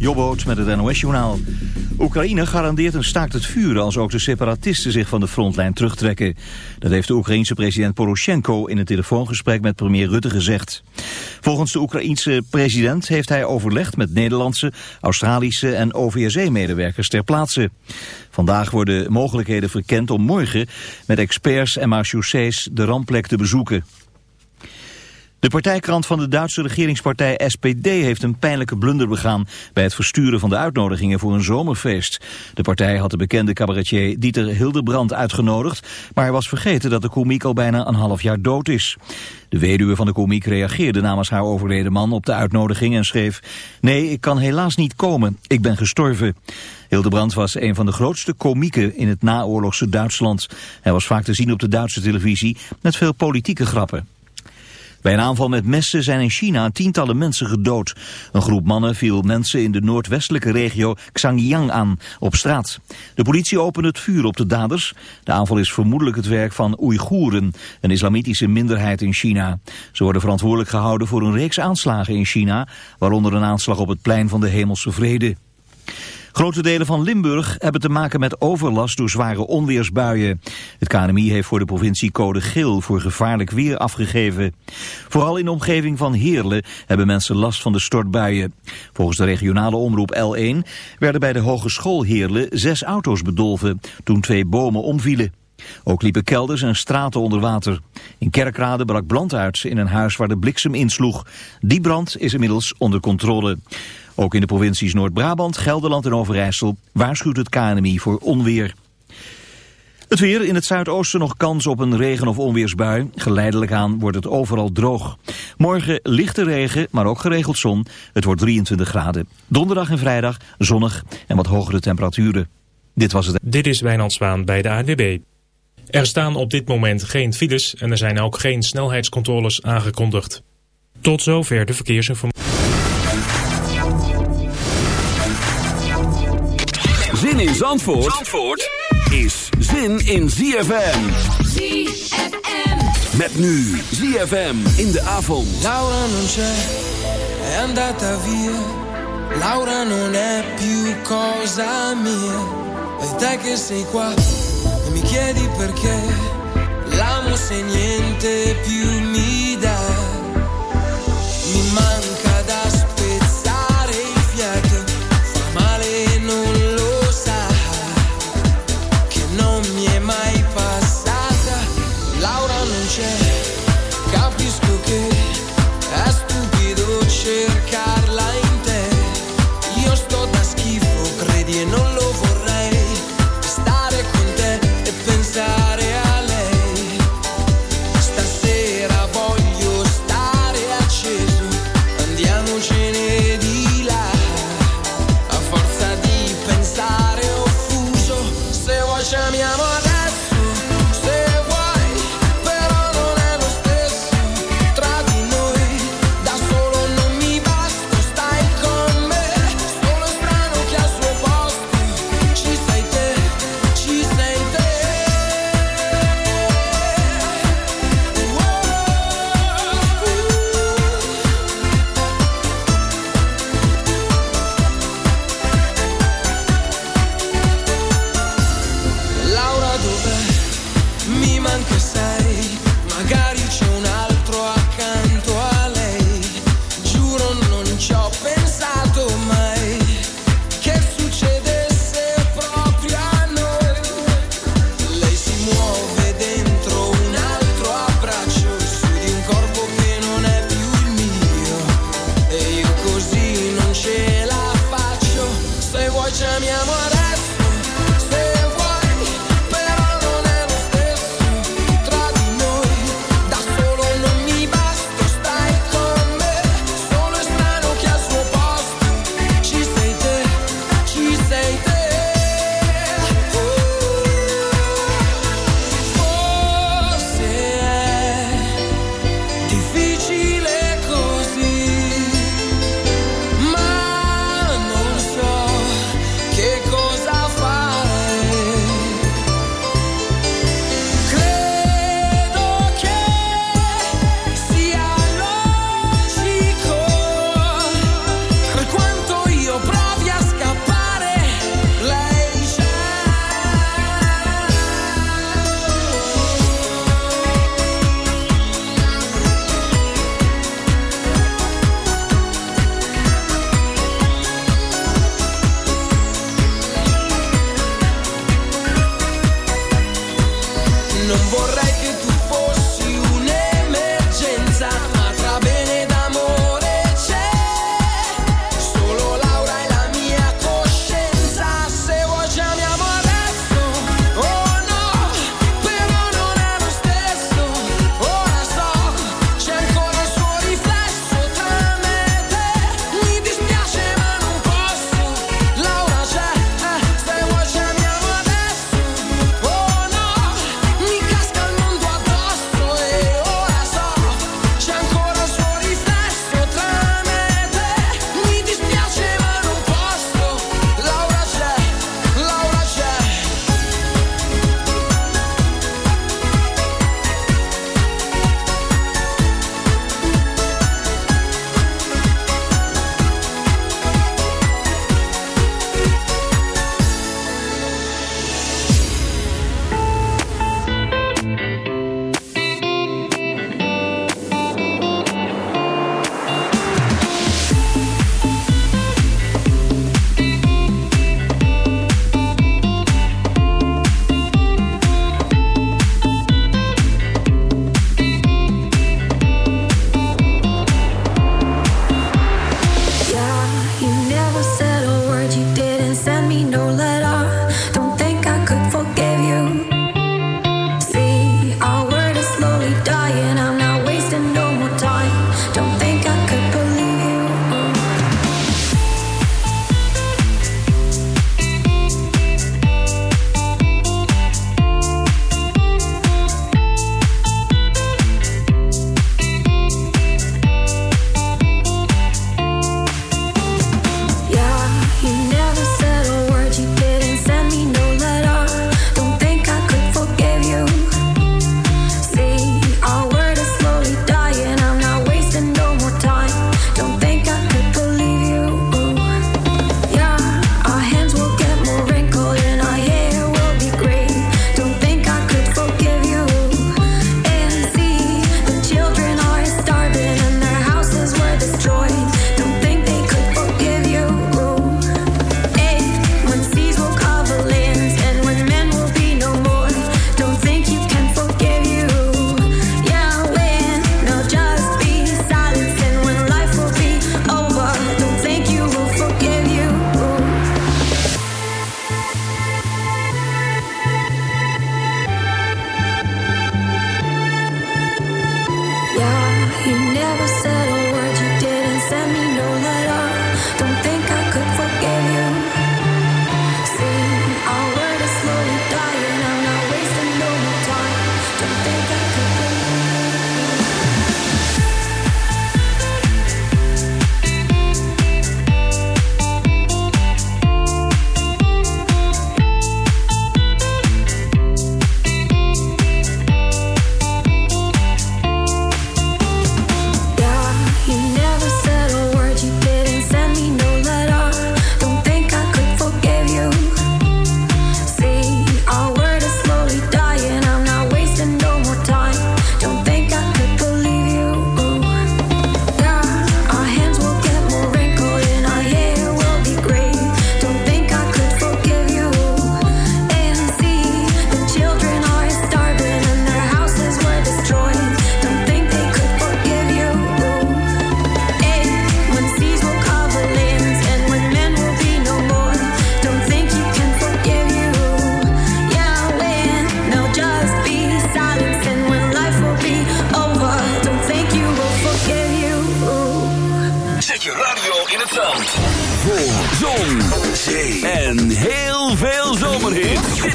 Jobboot met het NOS-journaal. Oekraïne garandeert een staakt het vuren als ook de separatisten zich van de frontlijn terugtrekken. Dat heeft de Oekraïense president Poroshenko in een telefoongesprek met premier Rutte gezegd. Volgens de Oekraïense president heeft hij overlegd met Nederlandse, Australische en OVSE-medewerkers ter plaatse. Vandaag worden mogelijkheden verkend om morgen met experts en marechaussées de rampplek te bezoeken. De partijkrant van de Duitse regeringspartij SPD heeft een pijnlijke blunder begaan bij het versturen van de uitnodigingen voor een zomerfeest. De partij had de bekende cabaretier Dieter Hildebrand uitgenodigd, maar was vergeten dat de komiek al bijna een half jaar dood is. De weduwe van de komiek reageerde namens haar overleden man op de uitnodiging en schreef... Nee, ik kan helaas niet komen, ik ben gestorven. Hildebrand was een van de grootste komieken in het naoorlogse Duitsland. Hij was vaak te zien op de Duitse televisie met veel politieke grappen. Bij een aanval met messen zijn in China tientallen mensen gedood. Een groep mannen viel mensen in de noordwestelijke regio Xinjiang aan, op straat. De politie opende het vuur op de daders. De aanval is vermoedelijk het werk van Oeigoeren, een islamitische minderheid in China. Ze worden verantwoordelijk gehouden voor een reeks aanslagen in China, waaronder een aanslag op het plein van de Hemelse Vrede. Grote delen van Limburg hebben te maken met overlast door zware onweersbuien. Het KNMI heeft voor de provincie code geel voor gevaarlijk weer afgegeven. Vooral in de omgeving van Heerlen hebben mensen last van de stortbuien. Volgens de regionale omroep L1 werden bij de Hogeschool Heerlen zes auto's bedolven toen twee bomen omvielen. Ook liepen kelders en straten onder water. In Kerkrade brak brand uit in een huis waar de bliksem insloeg. Die brand is inmiddels onder controle. Ook in de provincies Noord-Brabant, Gelderland en Overijssel waarschuwt het KNMI voor onweer. Het weer in het zuidoosten nog kans op een regen- of onweersbui. Geleidelijk aan wordt het overal droog. Morgen lichte regen, maar ook geregeld zon. Het wordt 23 graden. Donderdag en vrijdag zonnig en wat hogere temperaturen. Dit was het. Dit is Wijnand Zwaan bij de ANWB. Er staan op dit moment geen files en er zijn ook geen snelheidscontroles aangekondigd. Tot zover de verkeersinformatie. Zin in Zandvoort, Zandvoort is zin in ZFM. ZFM. Met nu ZFM in de avond. Laura non c'è, è andata via. Laura non è più cosa mia. E te che sei qua e mi chiedi perché. L'amo se niente più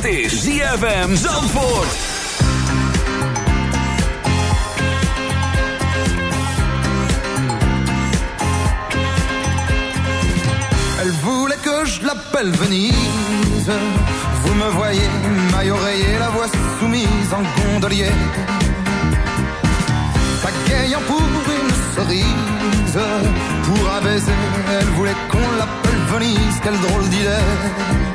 Dit is Elle voulait que je l'appelle Venise. Vous me voyez, maille oreiller, la voix soumise en gondolier. Pagayant pour une cerise, pour un baiser, elle voulait qu'on l'appelle Venise. Quelle drôle d'idée!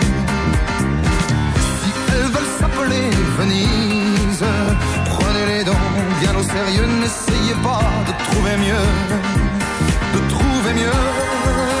appelez Venise. Prenez les dons bien au sérieux, n'essayez pas de trouver mieux, de trouver mieux.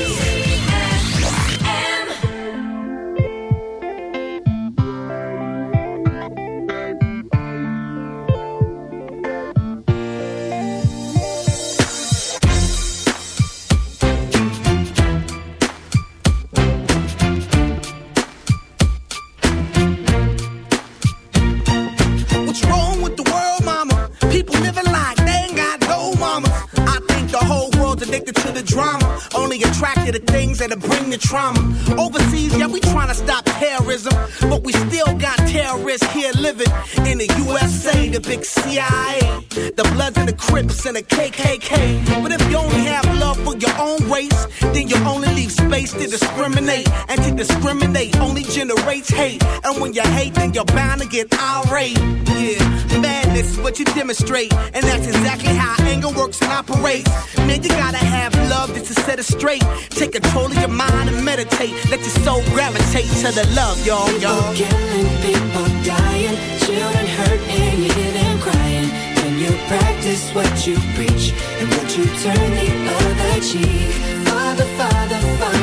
To the love, y'all, y'all. People killing, people dying, children hurt and you hear them crying. When you practice what you preach and what you turn the other cheek. Father, Father, Father,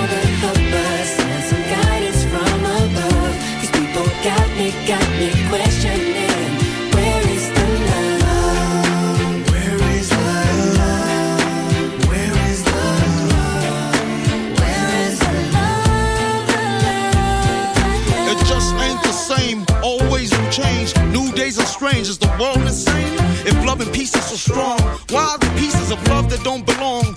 strong, are the pieces of love that don't belong?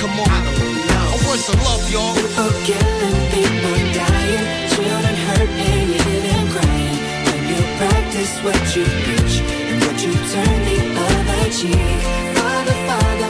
Come on. I don't know. Love, y'all? People dying, children hurt and crying. When you practice what you preach and what you turn the other cheek. Father, Father,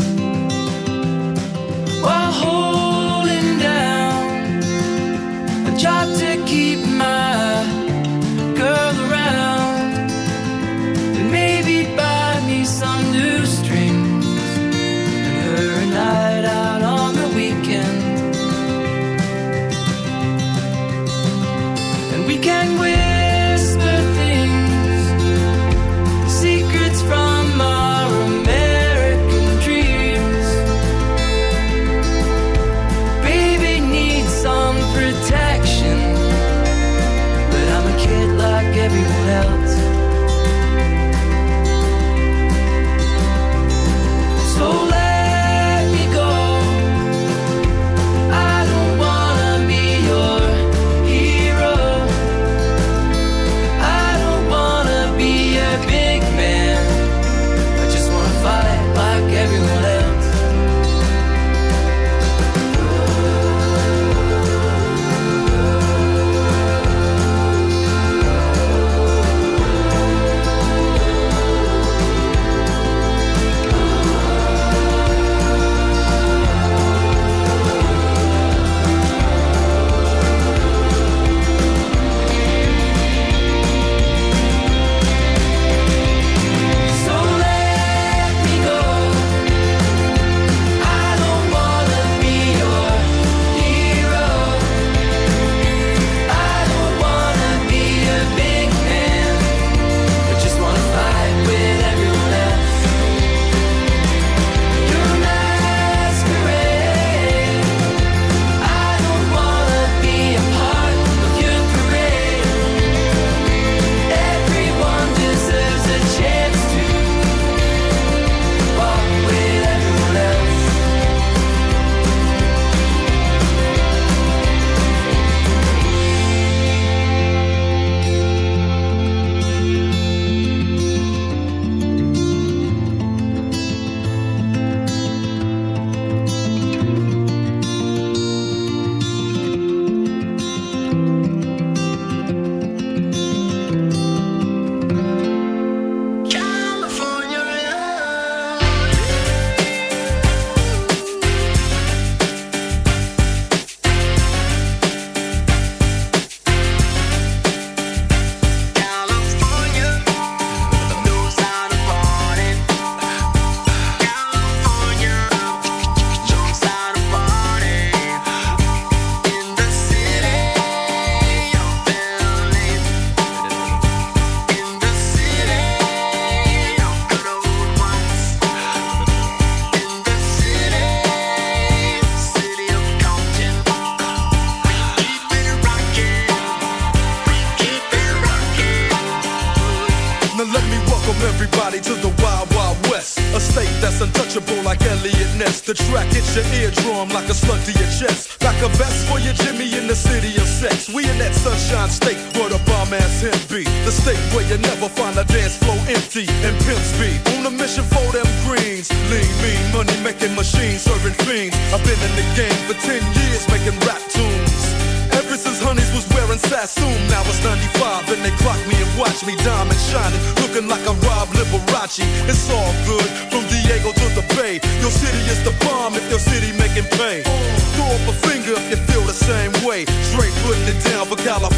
Five and they clock me and watch me diamond shining, looking like I rob Liberace. It's all good from Diego to the Bay. Your city is the bomb if your city making pay. Throw up a finger if you feel the same way. Straight putting it down for California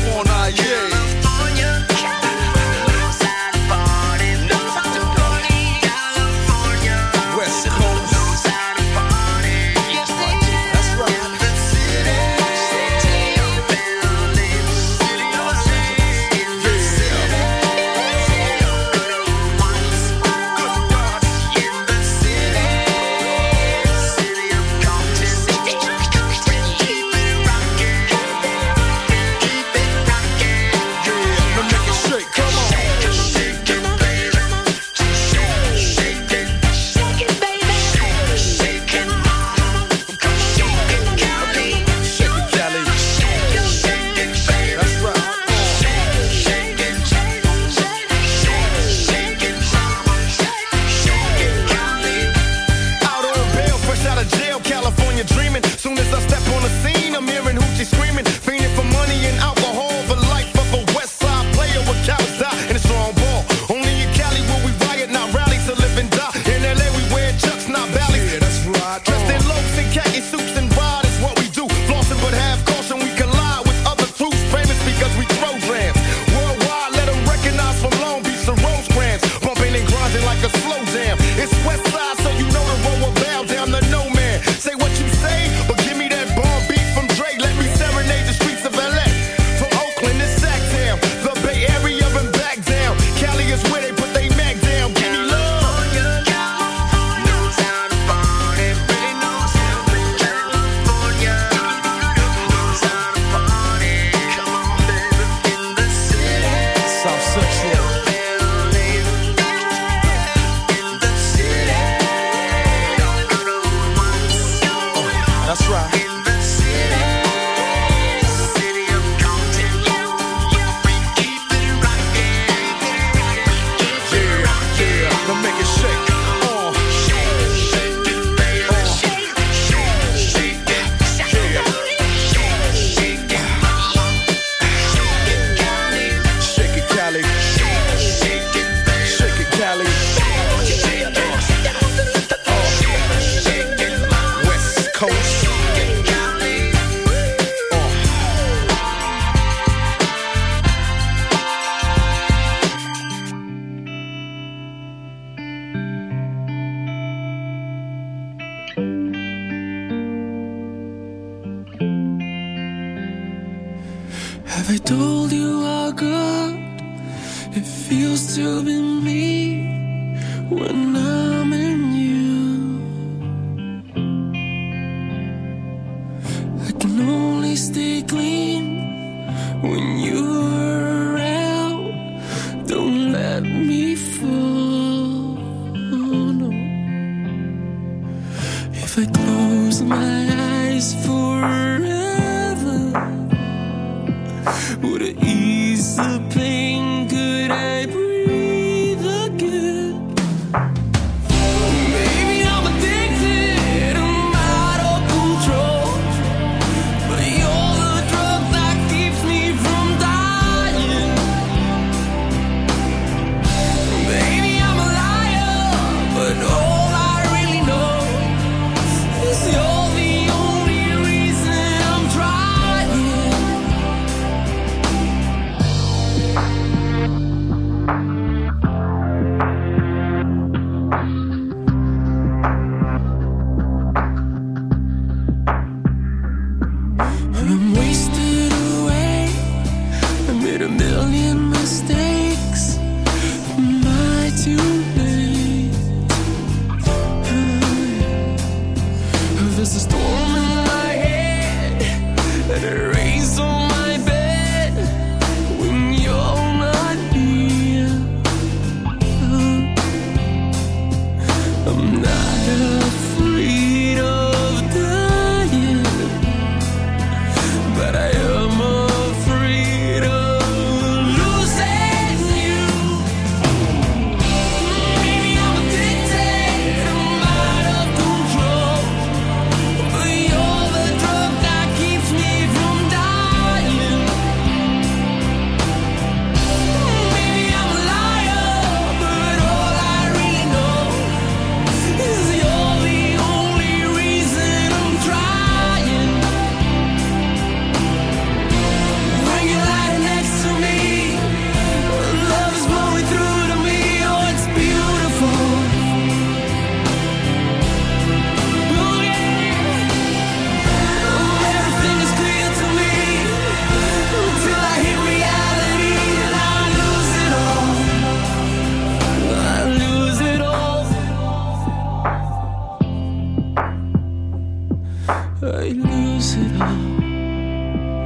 I lose it all.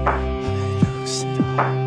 I lose it all.